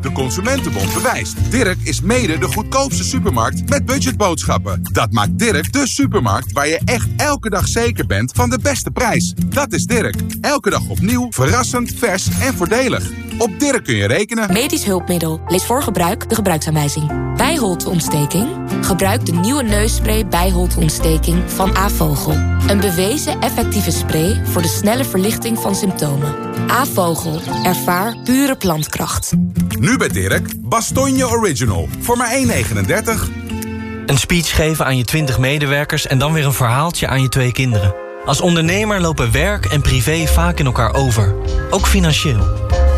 De Consumentenbond bewijst. Dirk is mede de goedkoopste supermarkt met budgetboodschappen. Dat maakt Dirk de supermarkt waar je echt elke dag zeker bent van de beste prijs. Dat is Dirk. Elke dag opnieuw, verrassend, vers en voordelig. Op Dirk kun je rekenen. Medisch hulpmiddel. Lees voor gebruik de gebruiksaanwijzing. Bijholteontsteking? Gebruik de nieuwe neusspray bijholteontsteking van Avogel. Een bewezen effectieve spray voor de snelle verlichting van symptomen. Avogel. Ervaar pure plantkracht. Nu bij Dirk, Bastonje Original. Voor maar 1,39. Een speech geven aan je 20 medewerkers en dan weer een verhaaltje aan je twee kinderen. Als ondernemer lopen werk en privé vaak in elkaar over. Ook financieel.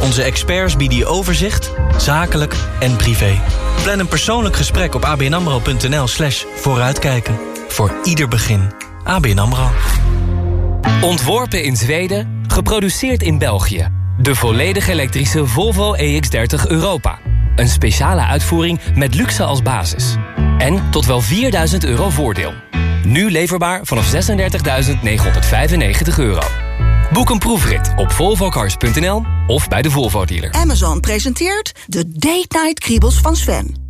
Onze experts bieden je overzicht, zakelijk en privé. Plan een persoonlijk gesprek op abnamro.nl slash vooruitkijken. Voor ieder begin. ABN AMRO. Ontworpen in Zweden, geproduceerd in België. De volledig elektrische Volvo EX30 Europa. Een speciale uitvoering met luxe als basis. En tot wel 4000 euro voordeel. Nu leverbaar vanaf 36.995 euro. Boek een proefrit op volvocars.nl of bij de Volvo dealer. Amazon presenteert de Date Night Kriebels van Sven.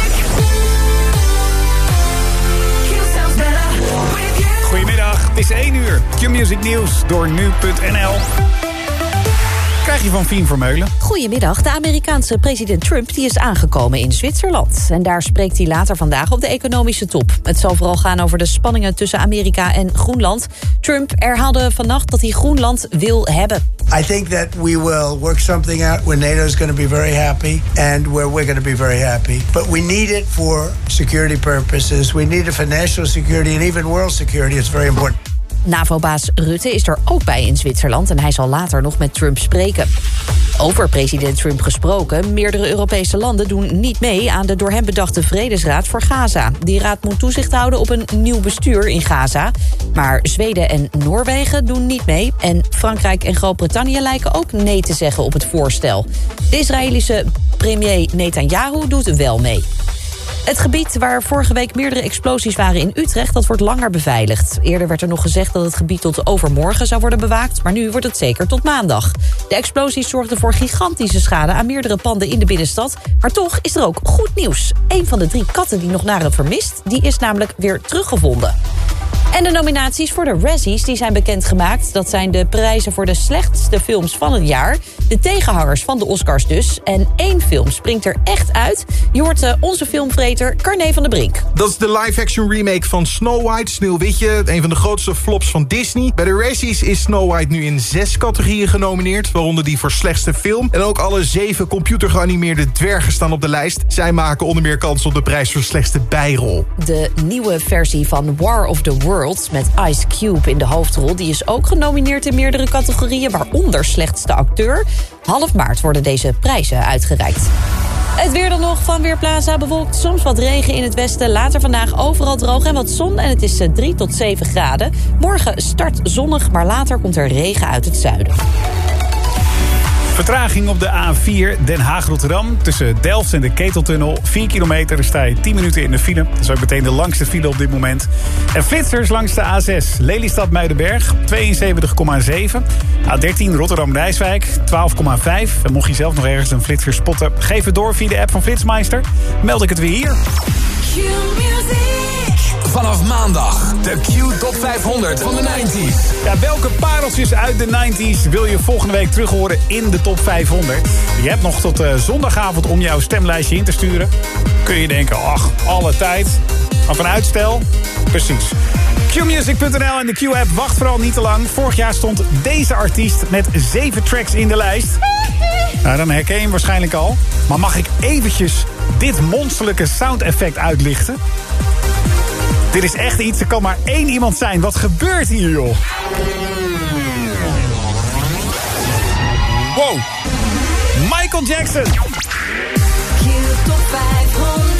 het is 1 uur. Q-Music Nieuws door nu.nl. Krijg je van Fien Vermeulen. Goedemiddag. De Amerikaanse president Trump die is aangekomen in Zwitserland. En daar spreekt hij later vandaag op de economische top. Het zal vooral gaan over de spanningen tussen Amerika en Groenland. Trump herhaalde vannacht dat hij Groenland wil hebben. I think that we will work something out where NATO is going to be very happy and where we're going to be very happy. But we need it for security purposes. We need it for national security and even world security. It's very important. NAVO-baas Rutte is er ook bij in Zwitserland... en hij zal later nog met Trump spreken. Over president Trump gesproken... meerdere Europese landen doen niet mee aan de door hem bedachte Vredesraad voor Gaza. Die raad moet toezicht houden op een nieuw bestuur in Gaza. Maar Zweden en Noorwegen doen niet mee... en Frankrijk en Groot-Brittannië lijken ook nee te zeggen op het voorstel. De Israëlische premier Netanyahu doet wel mee. Het gebied waar vorige week meerdere explosies waren in Utrecht... dat wordt langer beveiligd. Eerder werd er nog gezegd dat het gebied tot overmorgen zou worden bewaakt... maar nu wordt het zeker tot maandag. De explosies zorgden voor gigantische schade aan meerdere panden in de binnenstad. Maar toch is er ook goed nieuws. Een van de drie katten die nog naar het vermist... die is namelijk weer teruggevonden. En de nominaties voor de Razzies die zijn bekendgemaakt. Dat zijn de prijzen voor de slechtste films van het jaar. De tegenhangers van de Oscars dus. En één film springt er echt uit. Je hoort uh, onze filmvreter Carné van der Brink. Dat is de live-action remake van Snow White, Sneeuwwitje. Een van de grootste flops van Disney. Bij de Razzies is Snow White nu in zes categorieën genomineerd. Waaronder die voor slechtste film. En ook alle zeven computergeanimeerde dwergen staan op de lijst. Zij maken onder meer kans op de prijs voor slechtste bijrol. De nieuwe versie van War of the Met Ice Cube in de hoofdrol... die is ook genomineerd in meerdere categorieën, waaronder slechtste acteur. Half maart worden deze prijzen uitgereikt. Het weer dan nog van Weerplaza bewolkt. Soms wat regen in het westen. Later vandaag overal droog en wat zon. En het is 3 tot 7 graden. Morgen start zonnig, maar later komt er regen uit het zuiden. Vertraging op de A4 Den Haag-Rotterdam. Tussen Delft en de Keteltunnel. 4 kilometer, sta je 10 minuten in de file. Dat is ook meteen de langste file op dit moment. En flitsers langs de A6. Lelystad-Muidenberg, 72,7. A13 Rotterdam-Rijswijk, 12,5. En mocht je zelf nog ergens een flitser spotten... geef het door via de app van Flitsmeister. Meld ik het weer hier. Vanaf maandag de Q Top 500 van de 90s. Ja, welke pareltjes uit de 90s wil je volgende week terug horen in de Top 500? Je hebt nog tot uh, zondagavond om jouw stemlijstje in te sturen. Kun je denken, ach, alle tijd. Maar van uitstel? Precies. Qmusic.nl en de Q-app wacht vooral niet te lang. Vorig jaar stond deze artiest met zeven tracks in de lijst. Nou, dan herken je hem waarschijnlijk al. Maar mag ik eventjes dit monsterlijke sound effect uitlichten? Dit is echt iets, er kan maar één iemand zijn. Wat gebeurt hier, joh? Wow. Michael Jackson. Q top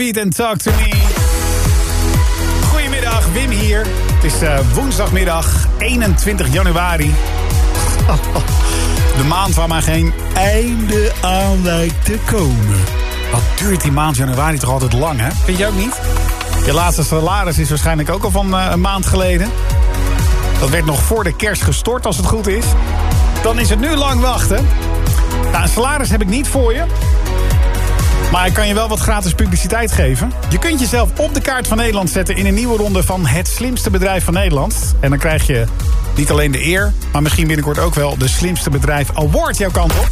En Talk to Me. Goedemiddag, Wim hier. Het is eh, woensdagmiddag 21 januari. De maand waar maar geen einde aan lijkt te komen. Wat duurt die maand januari toch altijd lang, hè? Vind je ook niet? Je laatste salaris is waarschijnlijk ook al van eh, een maand geleden. Dat werd nog voor de kerst gestort, als het goed is. Dan is het nu lang wachten. Nou, een salaris heb ik niet voor je. Maar ik kan je wel wat gratis publiciteit geven. Je kunt jezelf op de kaart van Nederland zetten... in een nieuwe ronde van het slimste bedrijf van Nederland. En dan krijg je niet alleen de eer... maar misschien binnenkort ook wel de slimste bedrijf award jouw kant op.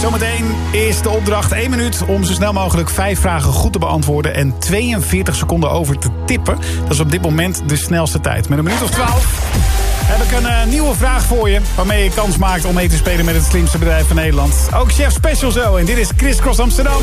Zometeen is de opdracht 1 minuut om zo snel mogelijk 5 vragen goed te beantwoorden... en 42 seconden over te tippen. Dat is op dit moment de snelste tijd. Met een minuut of 12 heb ik een eh, nieuwe vraag voor je... waarmee je kans maakt om mee te spelen met het slimste bedrijf van Nederland. Ook Chef Special zo. En dit is Chris Cross Amsterdam.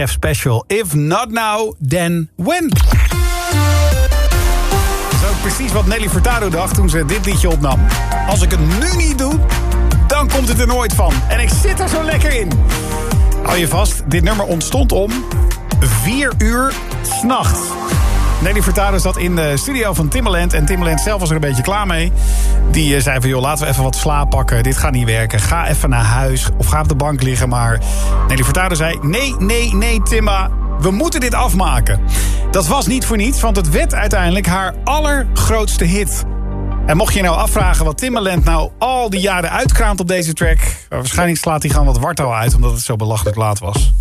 Chef Special. If not now, then when? Dat is ook precies wat Nelly Furtado dacht toen ze dit liedje opnam. Als ik het nu niet doe, dan komt het er nooit van. En ik zit er zo lekker in. Hou je vast, dit nummer ontstond om 4 uur s'nachts. Nelly Furtado zat in de studio van Timbaland. En Timbaland zelf was er een beetje klaar mee. Die eh, zei van, joh, laten we even wat slaap pakken. Dit gaat niet werken. Ga even naar huis of ga op de bank liggen. Maar Nelly Furtado zei, nee, nee, nee, Timba. We moeten dit afmaken. Dat was niet voor niets, want het werd uiteindelijk haar allergrootste hit. En mocht je nou afvragen wat Timbaland nou al die jaren uitkraamt op deze track... waarschijnlijk slaat hij gewoon wat wartaal uit, omdat het zo belachelijk laat was.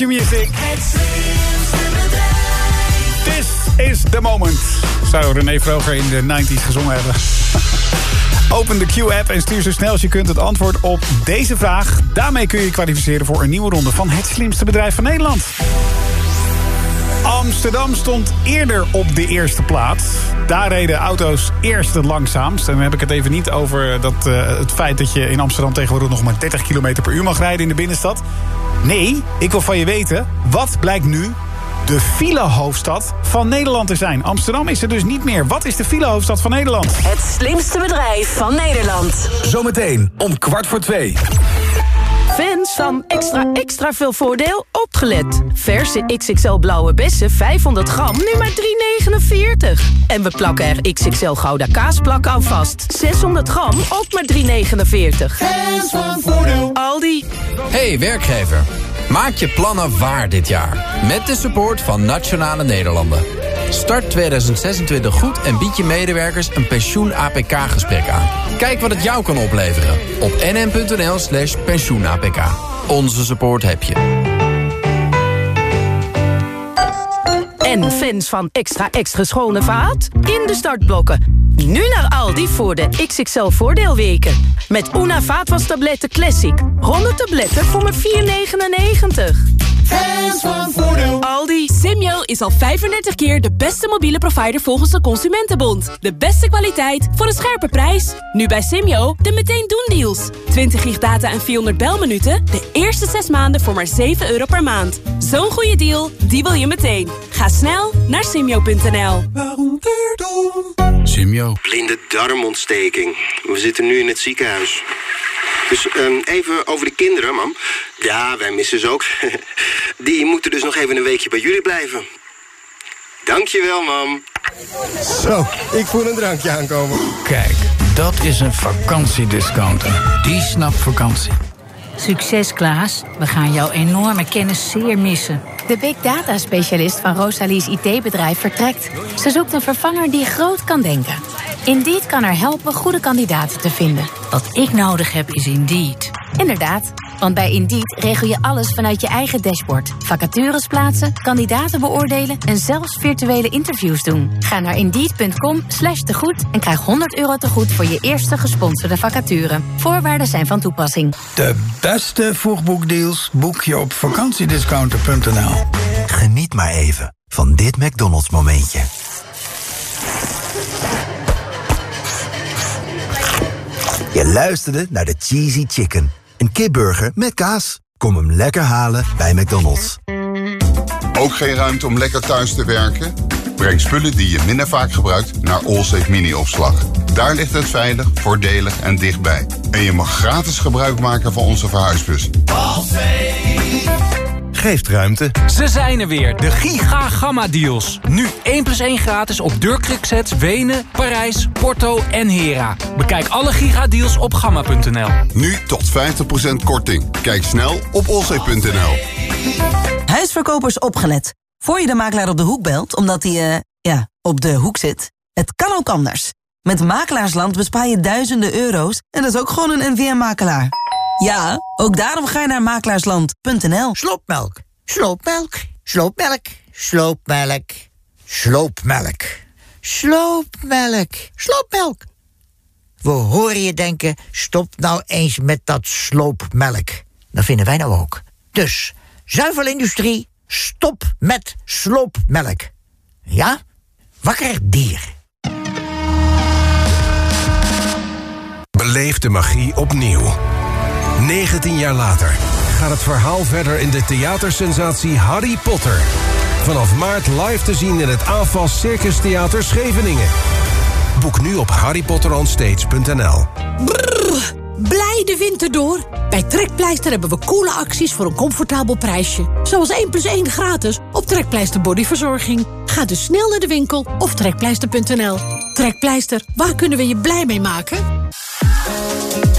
Music. This is the moment. Zou René Vroger in de 90s gezongen hebben. Open de Q-app en stuur zo snel als je kunt het antwoord op deze vraag. Daarmee kun je je kwalificeren voor een nieuwe ronde van het slimste bedrijf van Nederland. Amsterdam stond eerder op de eerste plaats. Daar reden auto's eerst het langzaamst. En dan heb ik het even niet over dat, eh, het feit dat je in Amsterdam tegenwoordig nog maar 30 km per uur mag rijden in de binnenstad. Nee, ik wil van je weten, wat blijkt nu de file-hoofdstad van Nederland te zijn? Amsterdam is er dus niet meer. Wat is de file-hoofdstad van Nederland? Het slimste bedrijf van Nederland. Zometeen om kwart voor twee. Fans van extra extra veel voordeel opgelet. Verse XXL blauwe bessen 500 gram, nu maar 3,49. En we plakken er XXL gouda kaasplak aan vast. 600 gram, ook maar 3,49. Fans van voordeel. Aldi. Hey werkgever, maak je plannen waar dit jaar. Met de support van Nationale Nederlanden. Start 2026 goed en bied je medewerkers een pensioen-APK-gesprek aan. Kijk wat het jou kan opleveren op nm.nl slash pensioen-APK. Onze support heb je. En fans van extra extra schone vaat? In de startblokken. Nu naar Aldi voor de XXL voordeelweken. Met Una vaatwastabletten Classic. 100 tabletten voor maar 4,99. Fans van voordeel. Aldi. Simyo is al 35 keer de beste mobiele provider volgens de Consumentenbond. De beste kwaliteit voor een scherpe prijs. Nu bij Simyo de meteen doen deals. 20 gig data en 400 belminuten. De eerste 6 maanden voor maar 7 euro per maand. Zo'n goede deal, die wil je meteen. Ga snel naar simyo.nl. Simyo. Blinde darmontsteking. We zitten nu in het ziekenhuis. Dus ehm, even over de kinderen, mam. Ja, wij missen ze ook. Die moeten dus nog even een weekje bij jullie blijven. Dankjewel, mam. Zo, ik voel een drankje aankomen. Kijk, dat is een vakantiediscounter. Die snapt vakantie. Succes Klaas, we gaan jouw enorme kennis zeer missen. De big data specialist van Rosalie's IT-bedrijf vertrekt. Ze zoekt een vervanger die groot kan denken. Indeed kan er helpen goede kandidaten te vinden. Wat ik nodig heb is Indeed. Inderdaad, want bij Indeed regel je alles vanuit je eigen dashboard. Vacatures plaatsen, kandidaten beoordelen en zelfs virtuele interviews doen. Ga naar indeed.com slash tegoed en krijg 100 euro tegoed voor je eerste gesponsorde vacature. Voorwaarden zijn van toepassing. De beste vroegboekdeals boek je op vakantiediscounter.nl. Geniet maar even van dit McDonald's momentje. Je luisterde naar de Cheesy Chicken. Een kipburger met kaas. Kom hem lekker halen bij McDonald's. Ook geen ruimte om lekker thuis te werken? Breng spullen die je minder vaak gebruikt naar Allsafe Mini-opslag. Daar ligt het veilig, voordelig en dichtbij. En je mag gratis gebruik maken van onze verhuisbus. Geeft ruimte. Ze zijn er weer, de Giga Gamma Deals. Nu 1 plus 1 gratis op deurkriksets Wenen, Parijs, Porto en Hera. Bekijk alle Giga Deals op gamma.nl. Nu tot 50% korting. Kijk snel op allsafe.nl. Huisverkopers opgelet. Voor je de makelaar op de hoek belt, omdat hij, eh, ja, op de hoek zit. Het kan ook anders. Met Makelaarsland bespaar je duizenden euro's en dat is ook gewoon een NVM-makelaar. Ja, ook daarom ga je naar makelaarsland.nl. Sloopmelk, sloopmelk, sloopmelk, sloopmelk, sloopmelk, sloopmelk, sloopmelk. We horen je denken, stop nou eens met dat sloopmelk. Dat vinden wij nou ook. Dus, zuivelindustrie, stop met sloopmelk. Ja? Wakker dier. Beleef de magie opnieuw. 19 jaar later gaat het verhaal verder in de theatersensatie Harry Potter. Vanaf maart live te zien in het AFAS Circus Theater Scheveningen. Boek nu op harrypotteronstage.nl. Blij de winter door. Bij Trekpleister hebben we coole acties voor een comfortabel prijsje. Zoals 1 plus 1 gratis op Trekpleister Bodyverzorging. Ga dus snel naar de winkel of trekpleister.nl. Trekpleister, waar kunnen we je blij mee maken?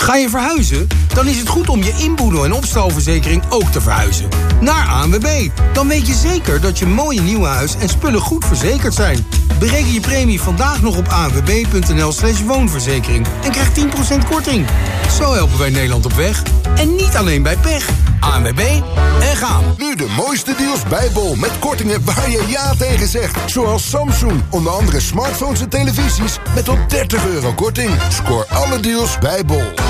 Ga je verhuizen? Dan is het goed om je inboedel- en opstalverzekering ook te verhuizen. Naar ANWB. Dan weet je zeker dat je mooie nieuwe huis en spullen goed verzekerd zijn. Bereken je premie vandaag nog op anwb.nl slash woonverzekering. En krijg 10% korting. Zo helpen wij Nederland op weg. En niet alleen bij pech. ANWB en gaan. Nu de mooiste deals bij Bol. Met kortingen waar je ja tegen zegt. Zoals Samsung. Onder andere smartphones en televisies. Met tot 30 euro korting. Scoor alle deals bij Bol.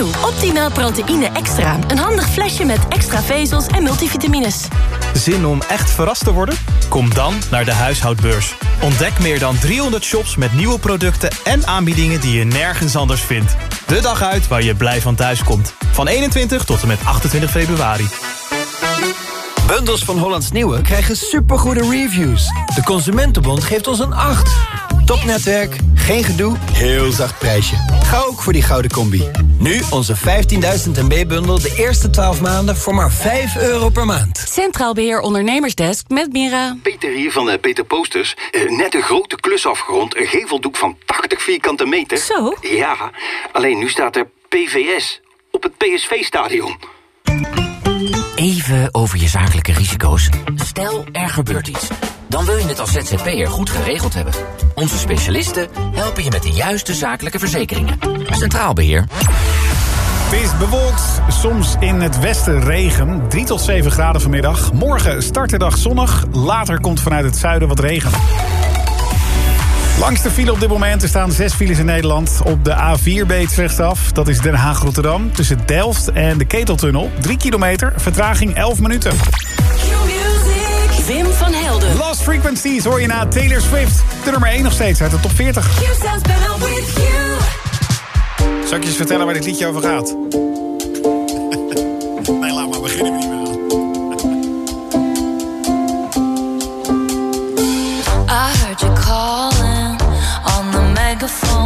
Nieuw Optimaal proteïne extra. Een handig flesje met extra vezels en multivitamines. Zin om echt verrast te worden? Kom dan naar de huishoudbeurs. Ontdek meer dan 300 shops met nieuwe producten en aanbiedingen die je nergens anders vindt. De dag uit waar je blij van thuis komt. Van 21 tot en met 28 februari. Bundels van Hollands Nieuwe krijgen supergoede reviews. De Consumentenbond geeft ons een 8. Topnetwerk, geen gedoe, heel zacht prijsje. Ga ook voor die gouden combi. Nu onze 15.000 MB-bundel de eerste 12 maanden voor maar 5 euro per maand. Centraal Beheer Ondernemersdesk met Mira. Peter hier van eh, Peter Posters. Eh, net een grote klus afgerond. Een geveldoek van 80 vierkante meter. Zo? Ja, alleen nu staat er PVS op het PSV-stadion. Even over je zakelijke risico's. Stel, er gebeurt iets. Dan wil je het als ZZP'er goed geregeld hebben. Onze specialisten helpen je met de juiste zakelijke verzekeringen. Centraal Beheer. Het is bewolkt, soms in het westen regen. 3 tot 7 graden vanmiddag. Morgen start de dag zonnig. Later komt vanuit het zuiden wat regen. Langste file op dit moment. Staan zes files in Nederland. Op de A4 beet rechtsaf. Dat is Den Haag-Rotterdam. Tussen Delft en de Keteltunnel. 3 kilometer. Vertraging 11 minuten. Wim van Helden. Last Frequencies hoor je na Taylor Swift. De nummer 1 nog steeds uit de top 40. Zal ik je eens vertellen waar dit liedje over gaat? nee, laat maar beginnen. Niet meer. I heard you calling on the megaphone.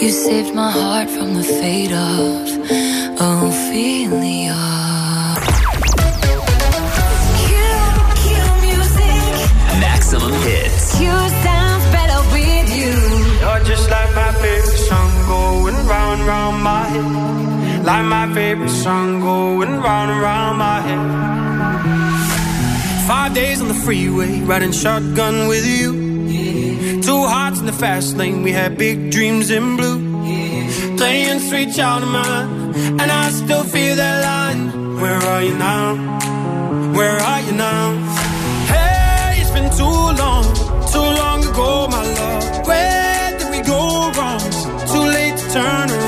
You saved my heart from the fate of Ophelia. Maximum hits. You sound better with you. You're just like my favorite song going round and round my head. Like my favorite song going round and round my head. Five days on the freeway, riding shotgun with you. Two hearts in the fast lane, we had big dreams in blue. Playing sweet child of mine, and I still feel that line. Where are you now? Where are you now? Hey, it's been too long, too long ago, my love. Where did we go wrong? Too late to turn around.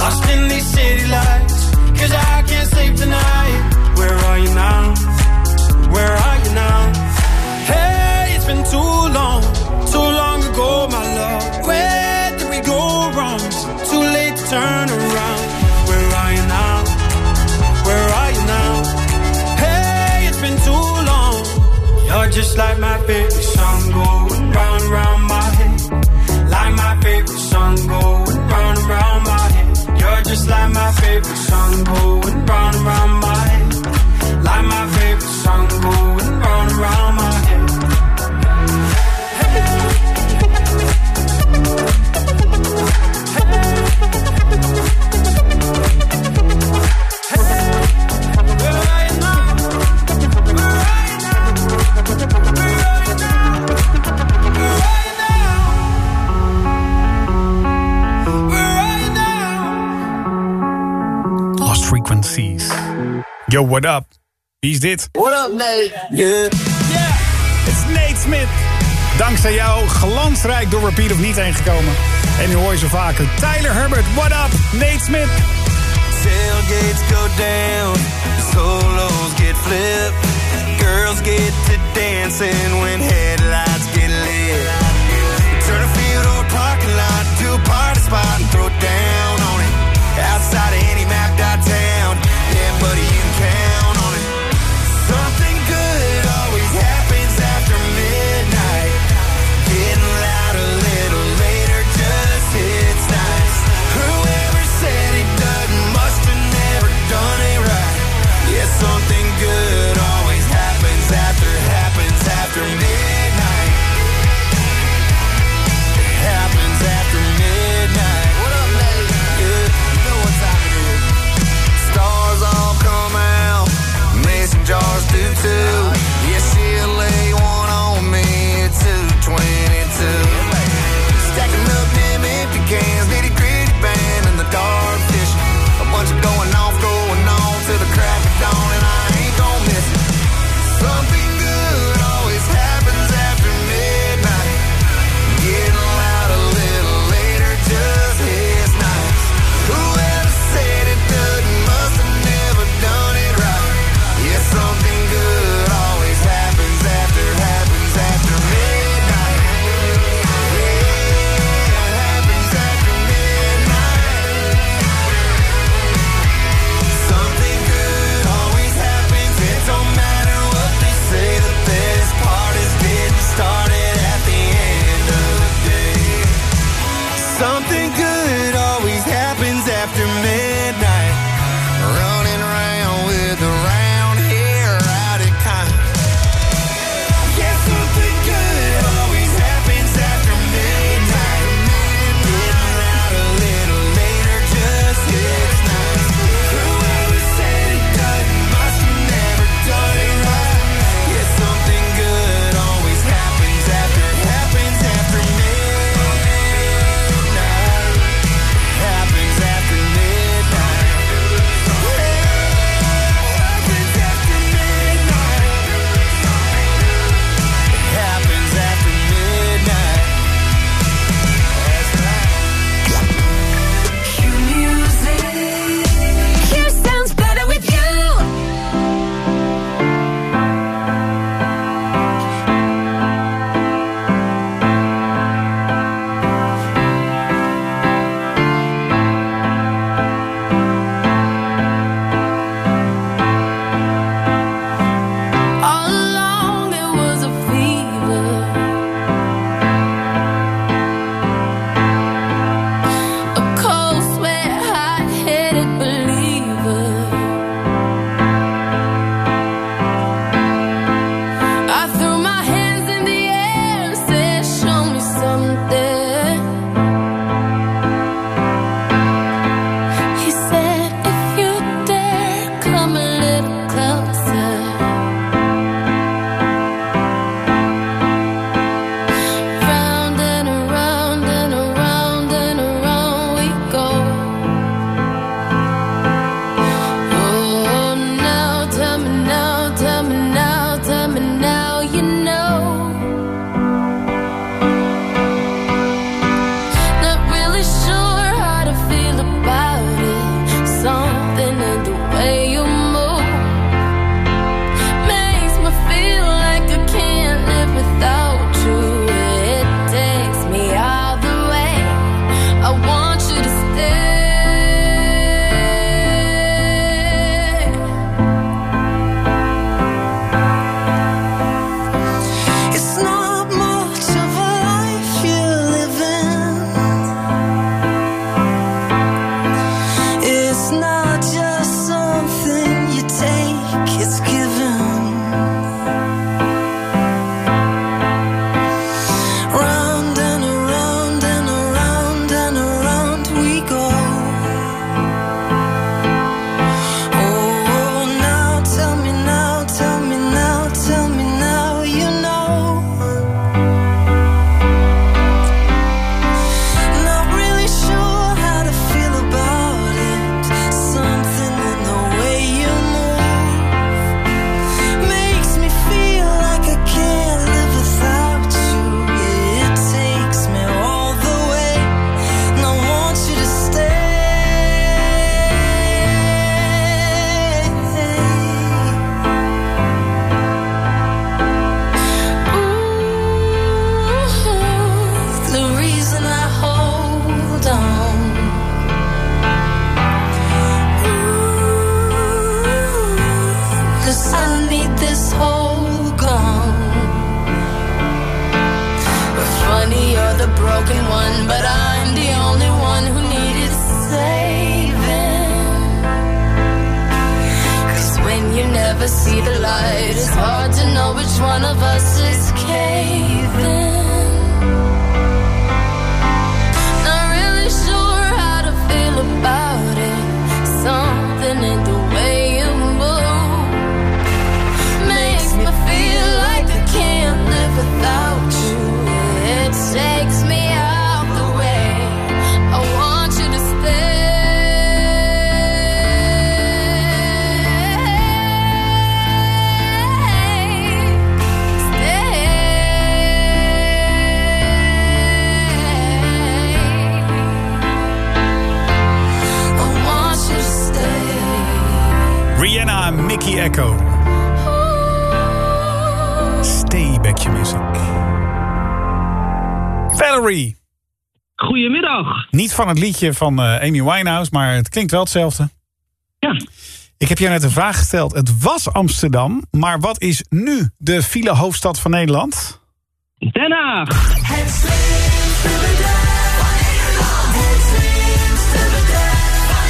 Lost in these city I can't sleep tonight. Where are you now? Where are you now? Hey, it's been too long, too long ago, my love. Where did we go wrong? Too late to turn round Yo, what up? Wie is dit? What up, Nate? Yeah. Het is Nate Smith. Dankzij jou glansrijk door Repeat of niet heen gekomen. En nu hoor je zo vaker. Tyler Herbert, what up? Nate Smith. Tailgates go down, solos get flipped. girls get to dancing when headlights get lit. Turn a field or a parking lot to a party spot and throw down on it. Outside of any map town, het liedje van eh, Amy Winehouse, maar het klinkt wel hetzelfde. Ja. Ik heb jou net een vraag gesteld. Het was Amsterdam, maar wat is nu de file hoofdstad van Nederland? Den Haag. Het slimste bedrijf van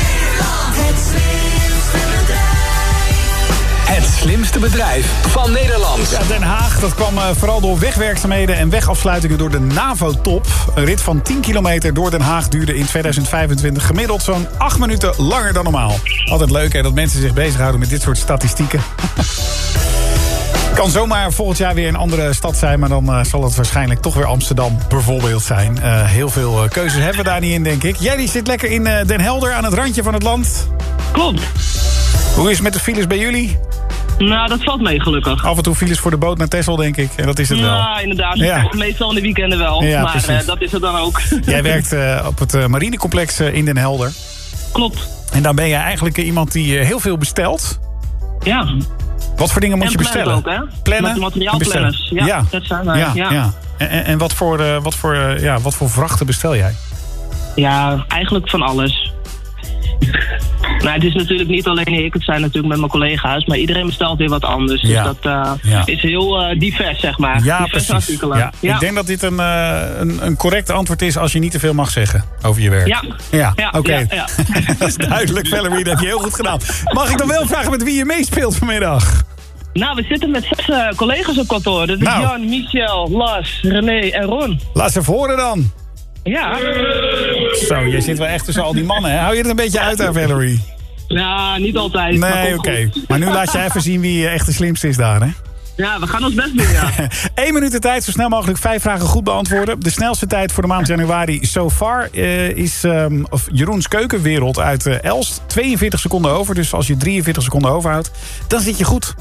Nederland. Ja, Den Haag, dat kwam eh, vooral door wegwerkzaamheden en wegafsluitingen door de NAVO-top. Een rit van 10 kilometer door Den Haag duurde in 2025 gemiddeld zo'n 8 minuten langer dan normaal. Altijd leuk hè, dat mensen zich bezighouden met dit soort statistieken. Kan zomaar volgend jaar weer een andere stad zijn... maar dan eh, zal het waarschijnlijk toch weer Amsterdam bijvoorbeeld zijn. Eh, heel veel eh, keuzes hebben we daar niet in, denk ik. Jij die zit lekker in eh, Den Helder, aan het randje van het land. Klopt. Hoe is het met de files bij jullie? Nou, dat valt mee gelukkig. Af en toe files voor de boot naar Texel, denk ik. En dat is het wel. Ja, inderdaad. Ja. Meestal in de weekenden wel. Ja, maar precies. eh, dat is het dan ook. Jij werkt eh, op het eh, marinecomplex in Den Helder. Klopt. En dan ben je eigenlijk iemand die heel veel bestelt. Ja. Wat voor dingen moet En je bestellen? ook, hè? Plannen? Materiaalplanners. Ja, dat zijn wij, ja, ja. ja. En, en- wat, voor, wat, voor, ja, wat voor vrachten bestel jij? Ja, eigenlijk van alles. Nou, het is natuurlijk niet alleen ik, het zijn natuurlijk met mijn collega's, maar iedereen bestelt weer wat anders. Ja. Dus dat eh, Ja. is heel eh, divers, zeg maar. Ja, artikelen. Ja. Ik denk dat dit een, eh, een, een correct antwoord is als je niet te veel mag zeggen over je werk. Ja. Ja, oké. dat is duidelijk, Valerie. Dat heb je heel goed gedaan. Mag ik dan wel vragen met wie je meespeelt vanmiddag? Nou, we zitten met zes collega's op kantoor. Dat is Nou. Jan, Michel, Las, René en Ron. Laat ze even horen dan. Ja. Zo, jij zit wel echt tussen al die mannen. Hè? Hou je er een beetje uit aan, Valerie? Nou, niet altijd. maar Nee, oké. Maar nu laat je even zien wie echt de slimste is daar, hè? Ja, we gaan ons best doen, ja. Eén minuut de tijd, zo snel mogelijk vijf vragen goed beantwoorden. De snelste tijd voor de maand januari so far eh, is ehm, of Jeroens Keukenwereld uit eh, Elst. 42 seconden over, dus als je 43 seconden overhoudt, dan zit je goed.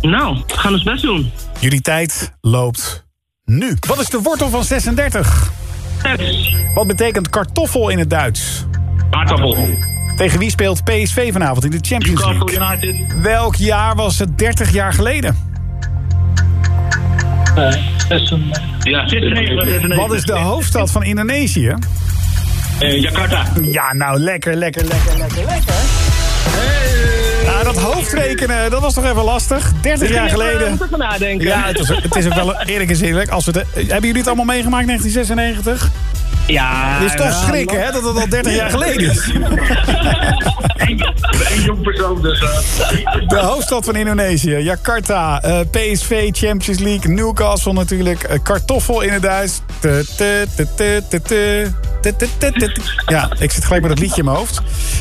Nou, we gaan ons best doen. Jullie tijd loopt nu. Wat is de wortel van 36? Wat betekent kartoffel in het Duits? Aardappel. Tegen wie speelt PSV vanavond in de Champions Newcastle League? United. Welk jaar was het 30 jaar geleden? Ja, 96. Wat is de hoofdstad van Indonesië? Eh, Jakarta. Ja, nou lekker, lekker, lekker, lekker, lekker. Nou, dat hoofdrekenen, dat was toch even lastig. 30 jaar geleden. Ik nadenken. Ja, het is, het is ook wel eerlijk en eerlijk. Als we de, hebben jullie het allemaal meegemaakt, 1996? Ja. Het is toch ja, schrikken, hè, dat het al 30 jaar geleden is. Een jong persoon dus. De hoofdstad van Indonesië, Jakarta. eh, PSV, Champions League, Newcastle natuurlijk. eh, kartoffel in het Duits. Te, te, te, te, te, te. Te, te, te, te, te. Ja, ik zit gelijk met het liedje in mijn hoofd.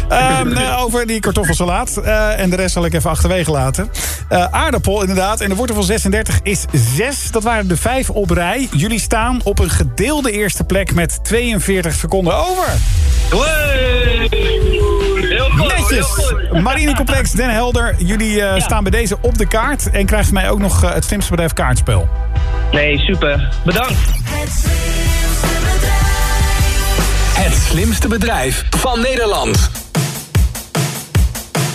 Ehm, eh, over die kartoffelsalaat. eh, en de rest zal ik even achterwege laten. Eh, aardappel inderdaad. En de wortel van 36 is 6. Dat waren de vijf op rij. Jullie staan op een gedeelde eerste plek met 42 seconden over. Netjes. Marinecomplex Den Helder. Jullie eh, staan bij deze op de kaart. En krijgt van mij ook nog eh, het slimste bedrijf kaartspel. Nee, super. Bedankt. Het slimste bedrijf van Nederland.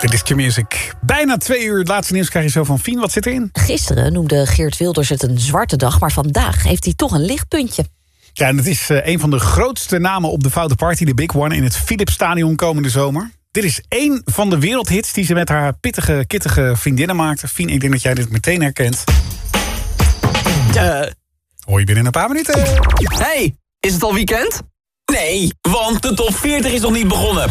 Dit is Q-Music. Bijna twee uur. Het laatste nieuws krijg je zo van Fien. Wat zit erin? Gisteren noemde Geert Wilders het een zwarte dag, maar vandaag heeft hij toch een lichtpuntje. Ja, en het is eh, een van de grootste namen op de Foute Party, de Big One, in het Philipsstadion komende zomer. Dit is één van de wereldhits die ze met haar pittige, kittige vriendinnen maakte. Fien, ik denk dat jij dit meteen herkent. Hoor je binnen een paar minuten. Hey, is het al weekend? Nee, want de top 40 is nog niet begonnen.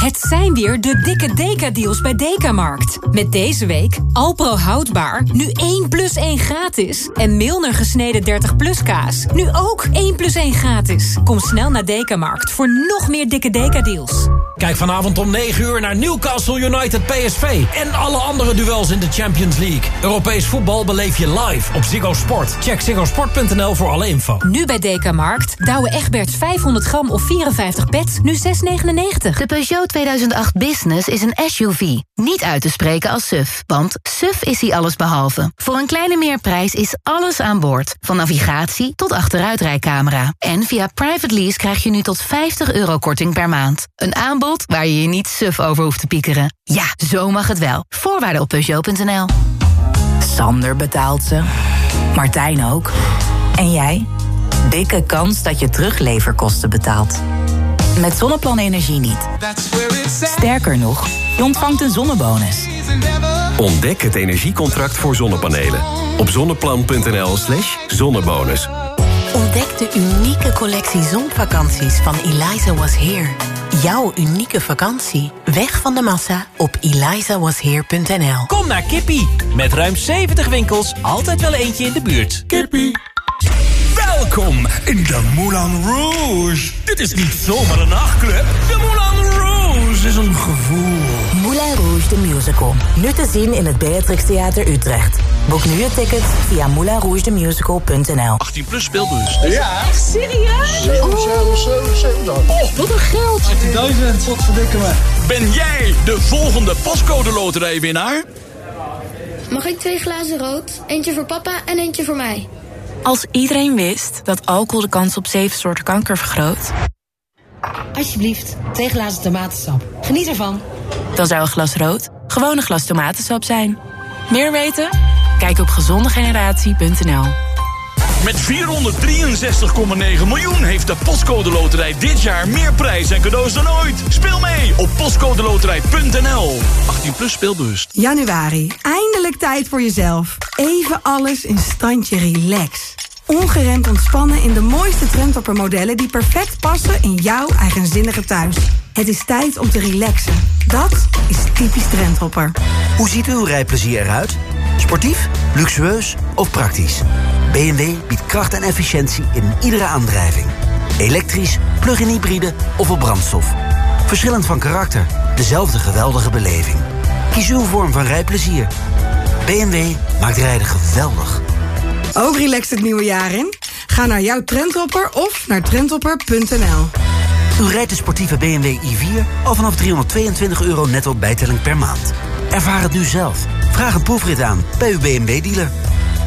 Het zijn weer de dikke Deka-deals bij Dekamarkt. Met deze week Alpro houdbaar, nu 1 plus 1 gratis. En Milner gesneden 30 plus kaas, nu ook 1 plus 1 gratis. Kom snel naar Dekamarkt voor nog meer dikke Deka-deals. Kijk vanavond om 9 uur naar Newcastle United PSV... en alle andere duels in de Champions League. Europees voetbal beleef je live op Ziggo Sport. Check ziggosport.nl voor alle info. Nu bij Dekamarkt, Douwe Egberts 500 gram of 54 pets, nu 6,99. De Peugeot 2008 Business is een SUV. Niet uit te spreken als SUV, want SUV is hij allesbehalve. Voor een kleine meerprijs is alles aan boord. Van navigatie tot achteruitrijcamera. En via private lease krijg je nu tot 50 euro korting per maand. Een aanbod waar je je niet suf over hoeft te piekeren. Ja, zo mag het wel. Voorwaarden op Peugeot.nl. Sander betaalt ze. Martijn ook. En jij? Dikke kans dat je terugleverkosten betaalt. Met Zonneplan Energie niet. Sterker nog, je ontvangt een zonnebonus. Ontdek het energiecontract voor zonnepanelen. Op zonneplan.nl slash zonnebonus. Ontdek de unieke collectie zonvakanties van Eliza Was Here. Jouw unieke vakantie. Weg van de massa op elizawasheer.nl Kom naar Kippie. Met ruim 70 winkels, altijd wel eentje in de buurt. Kippie. Welkom in de Moulin Rouge. Dit is niet zomaar een nachtclub. De Moulin Rouge is een gevoel. Moulin Rouge the Musical. Nu te zien in het Beatrix Theater Utrecht. Boek nu je ticket via moulinrougethemusical.nl 18 plus speelbus. Ja. Echt serieus? 7, 7, 7, 7. Oh, wat een geld. 18.000, wat verdikken me. Ben jij de volgende pascode loterijwinnaar? Mag ik twee glazen rood? Eentje voor papa en eentje voor mij. Als iedereen wist dat alcohol de kans op zeven soorten kanker vergroot... Alsjeblieft, twee glazen tomatensap. Geniet ervan. dan zou een glas rood gewoon een glas tomatensap zijn. Meer weten? Kijk op gezondegeneratie.nl Met 463,9 miljoen heeft de Postcode Loterij dit jaar meer prijs en cadeaus dan ooit. Speel mee op postcodeloterij.nl. 18 plus speelbewust. Januari, eindelijk tijd voor jezelf. Even alles in standje relax. Ongeremd ontspannen in de mooiste trendtoppermodellen... die perfect passen in jouw eigenzinnige thuis. Het is tijd om te relaxen. Dat is typisch trendhopper. Hoe ziet uw rijplezier eruit? Sportief, luxueus of praktisch? BMW biedt kracht en efficiëntie in iedere aandrijving. Elektrisch, plug-in hybride of op brandstof. Verschillend van karakter, dezelfde geweldige beleving. Kies uw vorm van rijplezier. BMW maakt rijden geweldig. Ook relaxed het nieuwe jaar in? Ga naar jouw trendhopper of naar trendhopper.nl. U rijdt de sportieve BMW i4 al vanaf 322 euro netto bijtelling per maand. Ervaar het nu zelf. Vraag een proefrit aan bij uw BMW-dealer.